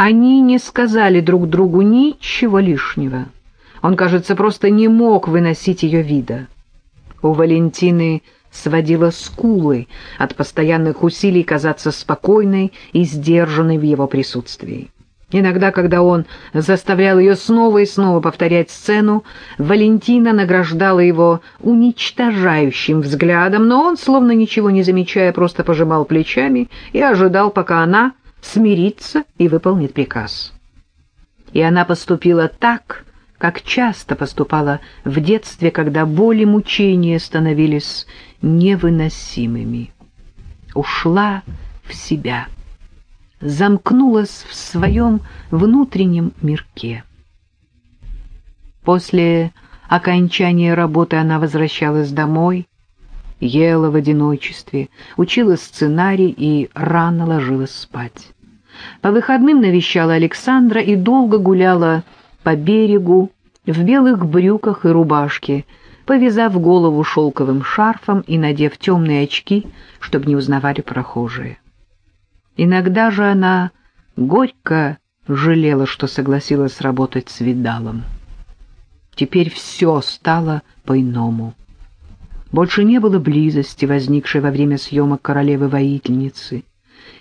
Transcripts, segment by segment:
Они не сказали друг другу ничего лишнего. Он, кажется, просто не мог выносить ее вида. У Валентины сводила скулы от постоянных усилий казаться спокойной и сдержанной в его присутствии. Иногда, когда он заставлял ее снова и снова повторять сцену, Валентина награждала его уничтожающим взглядом, но он, словно ничего не замечая, просто пожимал плечами и ожидал, пока она смирится и выполнит приказ. И она поступила так, как часто поступала в детстве, когда боли мучения становились невыносимыми. Ушла в себя, замкнулась в своем внутреннем мирке. После окончания работы она возвращалась домой, ела в одиночестве, учила сценарий и рано ложилась спать. По выходным навещала Александра и долго гуляла по берегу в белых брюках и рубашке, повязав голову шелковым шарфом и надев темные очки, чтобы не узнавали прохожие. Иногда же она горько жалела, что согласилась работать с Видалом. Теперь все стало по-иному. Больше не было близости, возникшей во время съемок королевы-воительницы.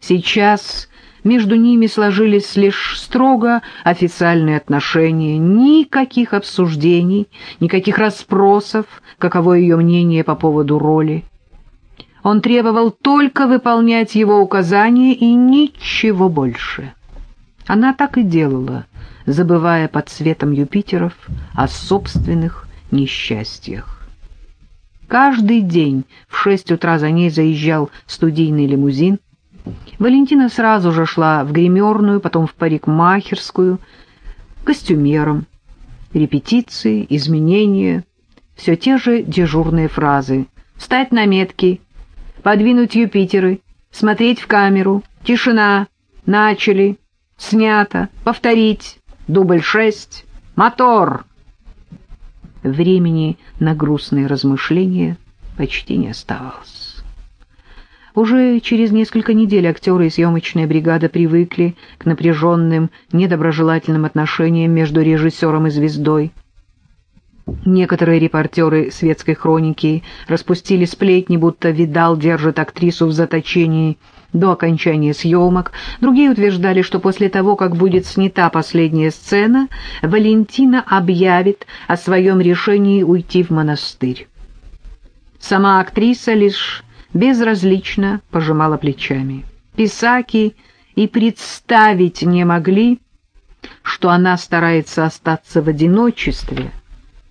Сейчас между ними сложились лишь строго официальные отношения, никаких обсуждений, никаких расспросов, каково ее мнение по поводу роли. Он требовал только выполнять его указания и ничего больше. Она так и делала, забывая под светом Юпитеров о собственных несчастьях. Каждый день в шесть утра за ней заезжал студийный лимузин. Валентина сразу же шла в гримерную, потом в парикмахерскую, костюмером. Репетиции, изменения, все те же дежурные фразы. Встать на метки, подвинуть Юпитеры, смотреть в камеру, тишина, начали, снято, повторить, дубль шесть, мотор — времени на грустные размышления почти не оставалось. Уже через несколько недель актеры и съемочная бригада привыкли к напряженным, недоброжелательным отношениям между режиссером и звездой. Некоторые репортеры светской хроники распустили сплетни, будто Видал держит актрису в заточении до окончания съемок. Другие утверждали, что после того, как будет снята последняя сцена, Валентина объявит о своем решении уйти в монастырь. Сама актриса лишь безразлично пожимала плечами. Писаки и представить не могли, что она старается остаться в одиночестве,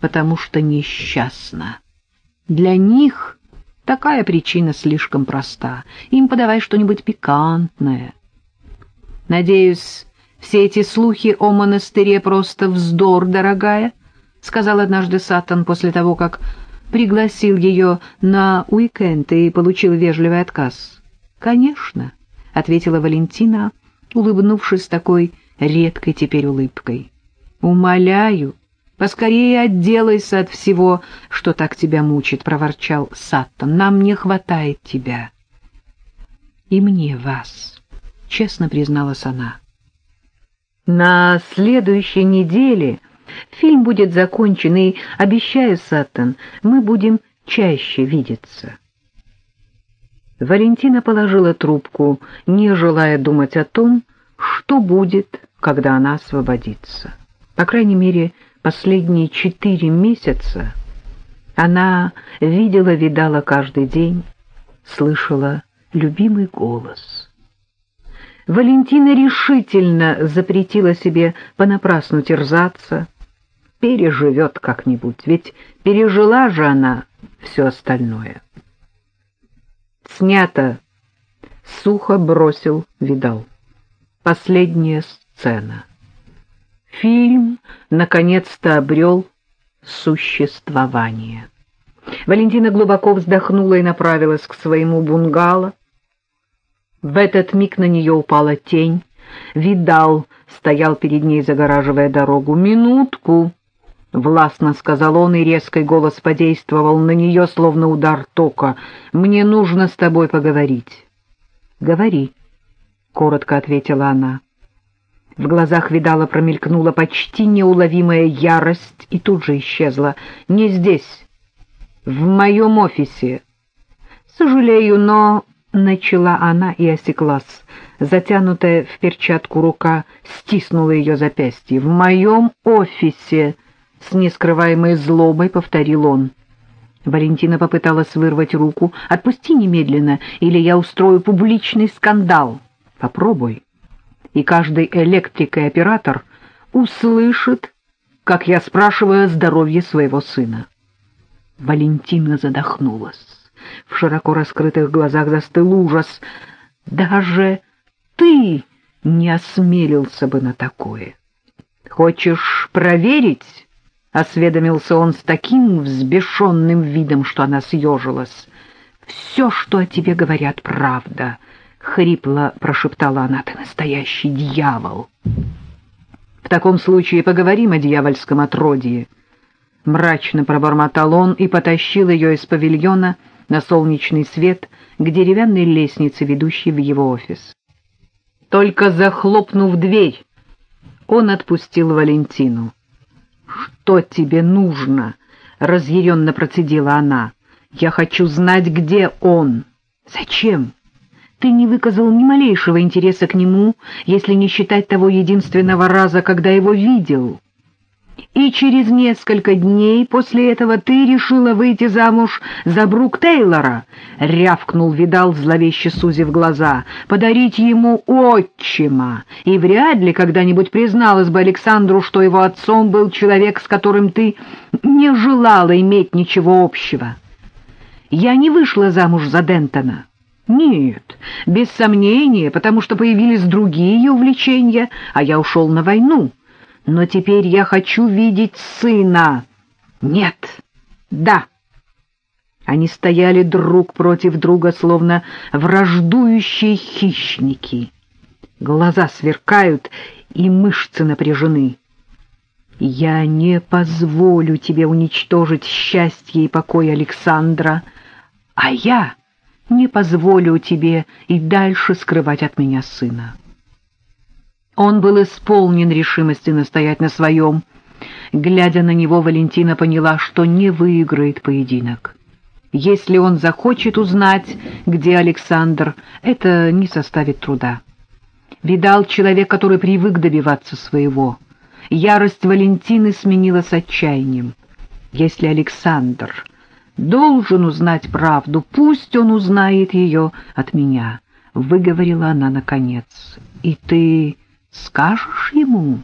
потому что несчастна. Для них Такая причина слишком проста. Им подавай что-нибудь пикантное. Надеюсь, все эти слухи о монастыре просто вздор, дорогая, — сказал однажды Сатан после того, как пригласил ее на уикенд и получил вежливый отказ. — Конечно, — ответила Валентина, улыбнувшись такой редкой теперь улыбкой. — Умоляю, «Поскорее отделайся от всего, что так тебя мучит», — проворчал Саттон. «Нам не хватает тебя». «И мне вас», — честно призналась она. «На следующей неделе фильм будет закончен, и, обещаю, Саттон, мы будем чаще видеться». Валентина положила трубку, не желая думать о том, что будет, когда она освободится. По крайней мере, Последние четыре месяца она видела-видала каждый день, слышала любимый голос. Валентина решительно запретила себе понапрасну терзаться, переживет как-нибудь, ведь пережила же она все остальное. Снято, сухо бросил Видал. Последняя сцена. Фильм наконец-то обрел существование. Валентина глубоко вздохнула и направилась к своему бунгало. В этот миг на нее упала тень. Видал стоял перед ней, загораживая дорогу. «Минутку!» — властно сказал он, и резкий голос подействовал на нее, словно удар тока. «Мне нужно с тобой поговорить». «Говори», — коротко ответила она. В глазах Видала промелькнула почти неуловимая ярость и тут же исчезла. «Не здесь, в моем офисе». «Сожалею, но...» — начала она и осеклась. Затянутая в перчатку рука стиснула ее запястье. «В моем офисе!» — с нескрываемой злобой повторил он. Валентина попыталась вырвать руку. «Отпусти немедленно, или я устрою публичный скандал». «Попробуй». И каждый электрик и оператор услышит, как я спрашиваю о здоровье своего сына. Валентина задохнулась. В широко раскрытых глазах застыл ужас. «Даже ты не осмелился бы на такое. Хочешь проверить?» — осведомился он с таким взбешенным видом, что она съежилась. «Все, что о тебе говорят, правда», — хрипло прошептала она, — «ты настоящий дьявол». «В таком случае поговорим о дьявольском отродье», — мрачно пробормотал он и потащил ее из павильона на солнечный свет к деревянной лестнице, ведущей в его офис. Только захлопнув дверь, он отпустил Валентину. «Что тебе нужно?» — разъяренно процедила она. «Я хочу знать, где он». «Зачем? Ты не выказал ни малейшего интереса к нему, если не считать того единственного раза, когда его видел» и через несколько дней после этого ты решила выйти замуж за Брук Тейлора, — рявкнул Видал, зловеще сузив глаза, — подарить ему отчима, и вряд ли когда-нибудь призналась бы Александру, что его отцом был человек, с которым ты не желала иметь ничего общего. Я не вышла замуж за Дентона. Нет, без сомнения, потому что появились другие увлечения, а я ушел на войну. Но теперь я хочу видеть сына. Нет. Да. Они стояли друг против друга, словно враждующие хищники. Глаза сверкают, и мышцы напряжены. Я не позволю тебе уничтожить счастье и покой Александра, а я не позволю тебе и дальше скрывать от меня сына. Он был исполнен решимости настоять на своем. Глядя на него, Валентина поняла, что не выиграет поединок. Если он захочет узнать, где Александр, это не составит труда. Видал человек, который привык добиваться своего. Ярость Валентины сменилась отчаянием. Если Александр должен узнать правду, пусть он узнает ее от меня, — выговорила она наконец. — И ты Скажешь ему?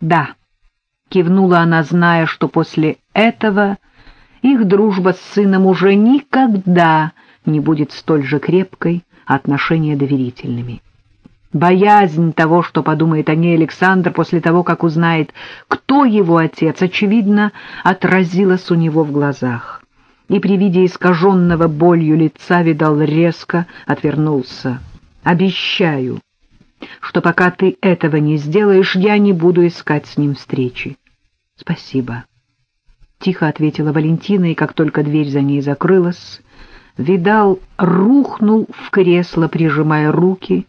Да, кивнула она, зная, что после этого их дружба с сыном уже никогда не будет столь же крепкой, а отношения доверительными. Боязнь того, что подумает о ней Александр после того, как узнает, кто его отец, очевидно, отразилась у него в глазах. И при виде искаженного болью лица, видал, резко отвернулся. «Обещаю, что пока ты этого не сделаешь, я не буду искать с ним встречи. — Спасибо. Тихо ответила Валентина, и как только дверь за ней закрылась, Видал рухнул в кресло, прижимая руки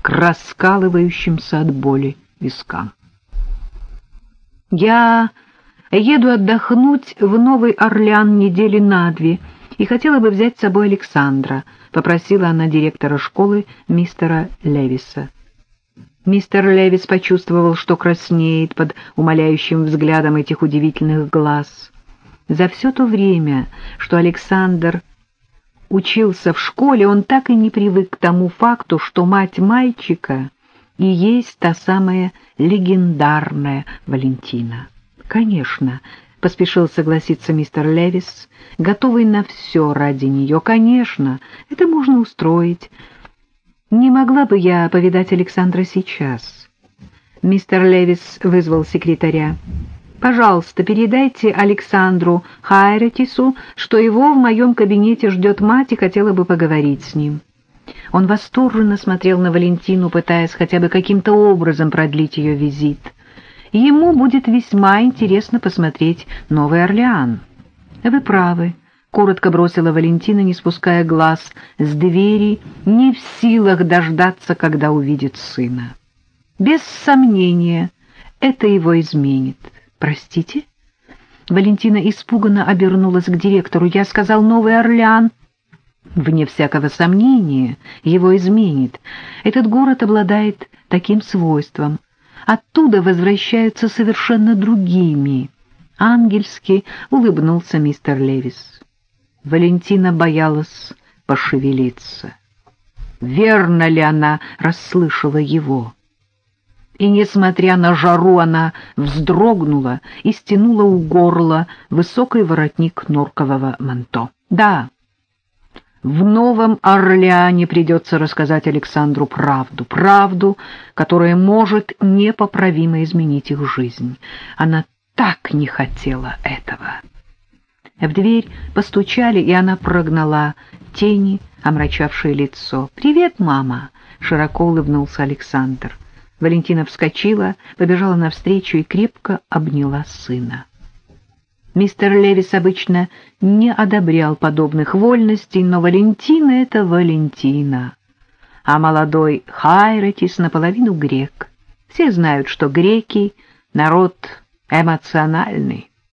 к раскалывающимся от боли вискам. «Я еду отдохнуть в Новый Орлеан недели на две и хотела бы взять с собой Александра», — попросила она директора школы мистера Левиса. Мистер Левис почувствовал, что краснеет под умоляющим взглядом этих удивительных глаз. За все то время, что Александр учился в школе, он так и не привык к тому факту, что мать мальчика и есть та самая легендарная Валентина. «Конечно», — поспешил согласиться мистер Левис, готовый на все ради нее. «Конечно, это можно устроить». Не могла бы я повидать Александра сейчас? Мистер Левис вызвал секретаря. Пожалуйста, передайте Александру Хайретису, что его в моем кабинете ждет мать и хотела бы поговорить с ним. Он восторженно смотрел на Валентину, пытаясь хотя бы каким-то образом продлить ее визит. Ему будет весьма интересно посмотреть Новый Орлеан. Вы правы коротко бросила Валентина, не спуская глаз с двери, не в силах дождаться, когда увидит сына. Без сомнения, это его изменит. Простите? Валентина испуганно обернулась к директору. Я сказал «Новый Орлеан». Вне всякого сомнения, его изменит. Этот город обладает таким свойством. Оттуда возвращаются совершенно другими. Ангельски улыбнулся мистер Левис. Валентина боялась пошевелиться. Верно ли она расслышала его? И, несмотря на жару, она вздрогнула и стянула у горла высокий воротник норкового манто. Да, в Новом Орлеане придется рассказать Александру правду, правду, которая может непоправимо изменить их жизнь. Она так не хотела этого. В дверь постучали, и она прогнала тени, омрачавшее лицо. «Привет, мама!» — широко улыбнулся Александр. Валентина вскочила, побежала навстречу и крепко обняла сына. Мистер Левис обычно не одобрял подобных вольностей, но Валентина — это Валентина. А молодой Хайретис наполовину грек. Все знают, что греки — народ эмоциональный.